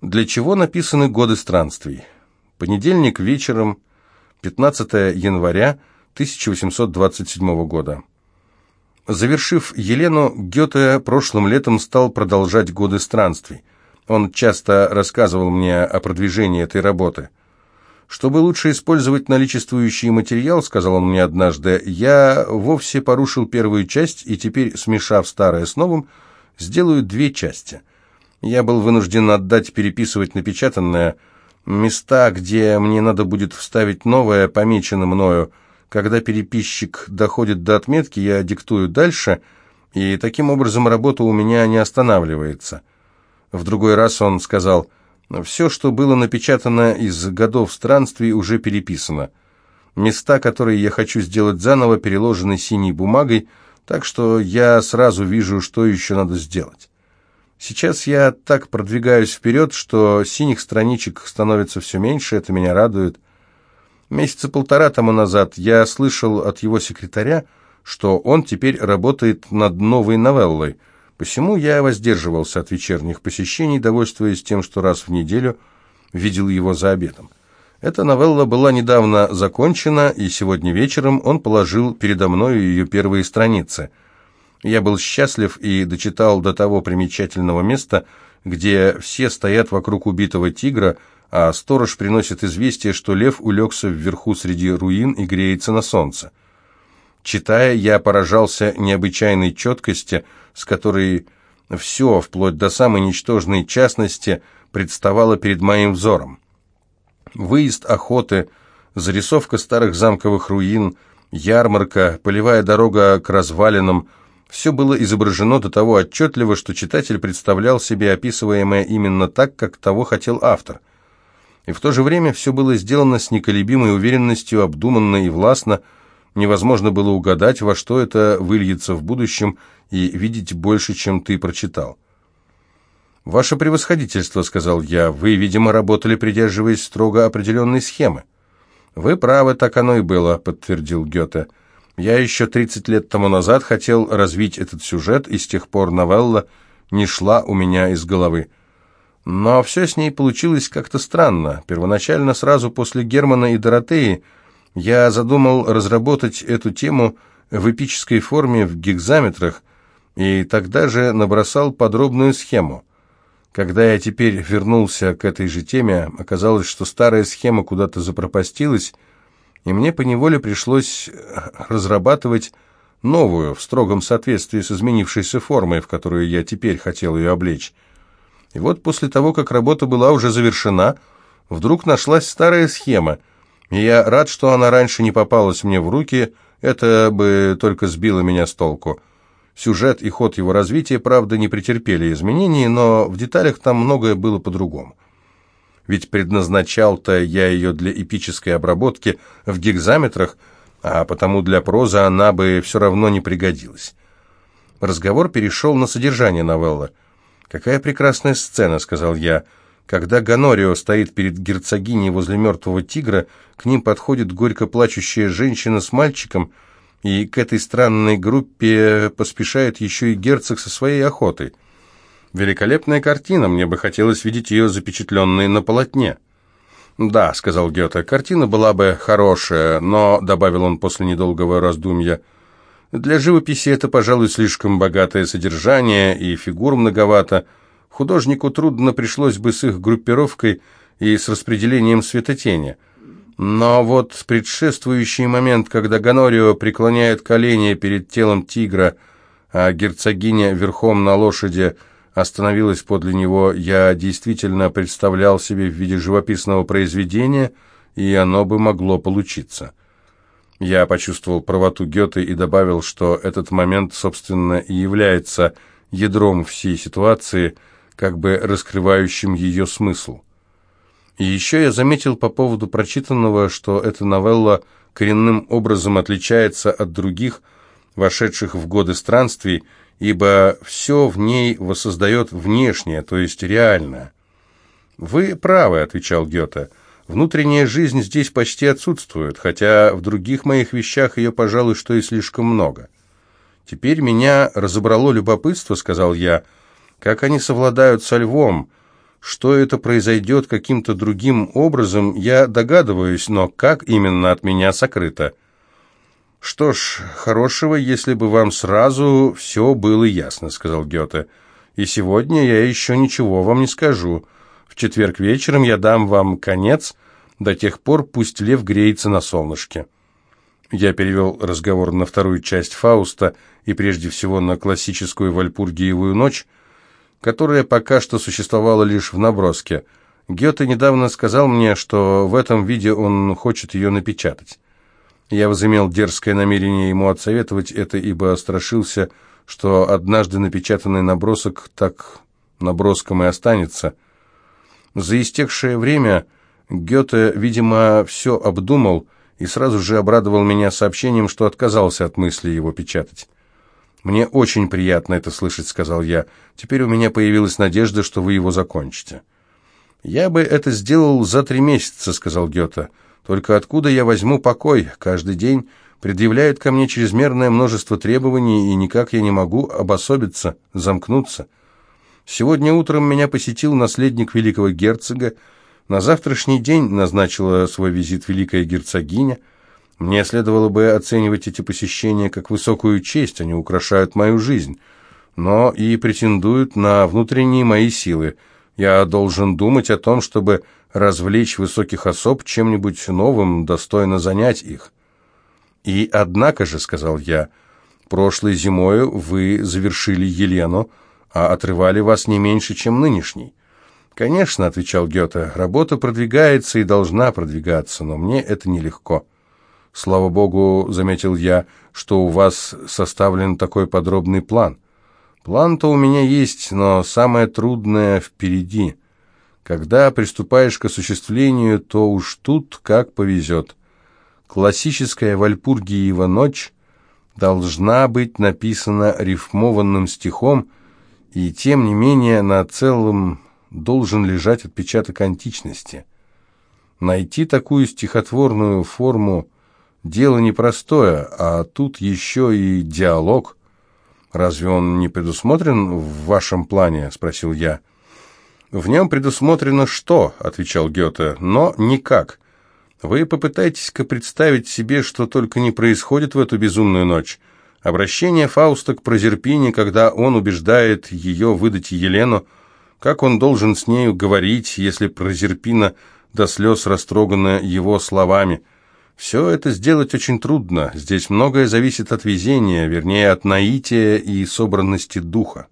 Для чего написаны годы странствий? Понедельник вечером, 15 января 1827 года. Завершив Елену, Гёте прошлым летом стал продолжать годы странствий. Он часто рассказывал мне о продвижении этой работы. «Чтобы лучше использовать наличествующий материал, — сказал он мне однажды, — я вовсе порушил первую часть и теперь, смешав старое с новым, сделаю две части. Я был вынужден отдать переписывать напечатанное. Места, где мне надо будет вставить новое, помечены мною. Когда переписчик доходит до отметки, я диктую дальше, и таким образом работа у меня не останавливается». В другой раз он сказал, «Все, что было напечатано из годов странствий, уже переписано. Места, которые я хочу сделать заново, переложены синей бумагой, так что я сразу вижу, что еще надо сделать. Сейчас я так продвигаюсь вперед, что синих страничек становится все меньше, это меня радует. Месяца полтора тому назад я слышал от его секретаря, что он теперь работает над новой новеллой – Посему я воздерживался от вечерних посещений, довольствуясь тем, что раз в неделю видел его за обедом. Эта новелла была недавно закончена, и сегодня вечером он положил передо мною ее первые страницы. Я был счастлив и дочитал до того примечательного места, где все стоят вокруг убитого тигра, а сторож приносит известие, что лев улегся вверху среди руин и греется на солнце. Читая, я поражался необычайной четкости, с которой все, вплоть до самой ничтожной частности, представало перед моим взором. Выезд охоты, зарисовка старых замковых руин, ярмарка, полевая дорога к развалинам – все было изображено до того отчетливо, что читатель представлял себе описываемое именно так, как того хотел автор. И в то же время все было сделано с неколебимой уверенностью, обдуманно и властно, Невозможно было угадать, во что это выльется в будущем, и видеть больше, чем ты прочитал. «Ваше превосходительство», — сказал я, — «вы, видимо, работали, придерживаясь строго определенной схемы». «Вы правы, так оно и было», — подтвердил Гёте. «Я еще 30 лет тому назад хотел развить этот сюжет, и с тех пор новелла не шла у меня из головы. Но все с ней получилось как-то странно. Первоначально, сразу после Германа и Доротеи, я задумал разработать эту тему в эпической форме в гигзаметрах, и тогда же набросал подробную схему. Когда я теперь вернулся к этой же теме, оказалось, что старая схема куда-то запропастилась, и мне поневоле пришлось разрабатывать новую, в строгом соответствии с изменившейся формой, в которую я теперь хотел ее облечь. И вот после того, как работа была уже завершена, вдруг нашлась старая схема — и я рад, что она раньше не попалась мне в руки, это бы только сбило меня с толку. Сюжет и ход его развития, правда, не претерпели изменений, но в деталях там многое было по-другому. Ведь предназначал-то я ее для эпической обработки в гигзаметрах, а потому для прозы она бы все равно не пригодилась. Разговор перешел на содержание новеллы. «Какая прекрасная сцена», — сказал я, — когда Ганорио стоит перед герцогиней возле мертвого тигра, к ним подходит горько плачущая женщина с мальчиком, и к этой странной группе поспешает еще и герцог со своей охотой. Великолепная картина, мне бы хотелось видеть ее запечатленной на полотне. «Да», — сказал Гёте, — «картина была бы хорошая, но», — добавил он после недолгого раздумья, — «для живописи это, пожалуй, слишком богатое содержание, и фигур многовато». Художнику трудно пришлось бы с их группировкой и с распределением светотени. Но вот предшествующий момент, когда Ганорио преклоняет колени перед телом тигра, а герцогиня верхом на лошади остановилась подле него, я действительно представлял себе в виде живописного произведения, и оно бы могло получиться. Я почувствовал правоту Гёте и добавил, что этот момент, собственно, и является ядром всей ситуации – как бы раскрывающим ее смысл. И еще я заметил по поводу прочитанного, что эта новелла коренным образом отличается от других, вошедших в годы странствий, ибо все в ней воссоздает внешнее, то есть реальное. «Вы правы», — отвечал Гёте, — «внутренняя жизнь здесь почти отсутствует, хотя в других моих вещах ее, пожалуй, что и слишком много». «Теперь меня разобрало любопытство», — сказал я, — как они совладают со львом, Что это произойдет каким-то другим образом, я догадываюсь, но как именно от меня сокрыто? «Что ж, хорошего, если бы вам сразу все было ясно», — сказал Гёте. «И сегодня я еще ничего вам не скажу. В четверг вечером я дам вам конец, до тех пор пусть лев греется на солнышке». Я перевел разговор на вторую часть Фауста и прежде всего на классическую Вальпургиевую ночь, которая пока что существовала лишь в наброске. Гёте недавно сказал мне, что в этом виде он хочет ее напечатать. Я возымел дерзкое намерение ему отсоветовать это, ибо страшился, что однажды напечатанный набросок так наброском и останется. За истекшее время Гёте, видимо, все обдумал и сразу же обрадовал меня сообщением, что отказался от мысли его печатать. «Мне очень приятно это слышать», — сказал я. «Теперь у меня появилась надежда, что вы его закончите». «Я бы это сделал за три месяца», — сказал Гёте. «Только откуда я возьму покой? Каждый день предъявляют ко мне чрезмерное множество требований, и никак я не могу обособиться, замкнуться. Сегодня утром меня посетил наследник великого герцога, на завтрашний день назначила свой визит великая герцогиня. Мне следовало бы оценивать эти посещения как высокую честь, они украшают мою жизнь, но и претендуют на внутренние мои силы. Я должен думать о том, чтобы развлечь высоких особ чем-нибудь новым, достойно занять их. «И однако же», — сказал я, — «прошлой зимою вы завершили Елену, а отрывали вас не меньше, чем нынешний». «Конечно», — отвечал Гёте, — «работа продвигается и должна продвигаться, но мне это нелегко». «Слава Богу», — заметил я, — «что у вас составлен такой подробный план». «План-то у меня есть, но самое трудное впереди. Когда приступаешь к осуществлению, то уж тут как повезет. Классическая Вальпургиева ночь должна быть написана рифмованным стихом, и тем не менее на целом должен лежать отпечаток античности. Найти такую стихотворную форму – дело непростое, а тут еще и диалог. «Разве он не предусмотрен в вашем плане?» – спросил я. «В нем предусмотрено что?» – отвечал Гёте, – «но никак. Вы попытайтесь-ка представить себе, что только не происходит в эту безумную ночь. Обращение Фауста к Прозерпине, когда он убеждает ее выдать Елену – как он должен с нею говорить, если Прозерпина до слез растрогана его словами? Все это сделать очень трудно. Здесь многое зависит от везения, вернее, от наития и собранности духа.